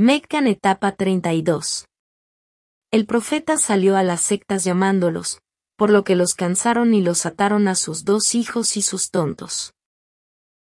Meccan etapa 32. El profeta salió a las sectas llamándolos, por lo que los cansaron y los ataron a sus dos hijos y sus tontos.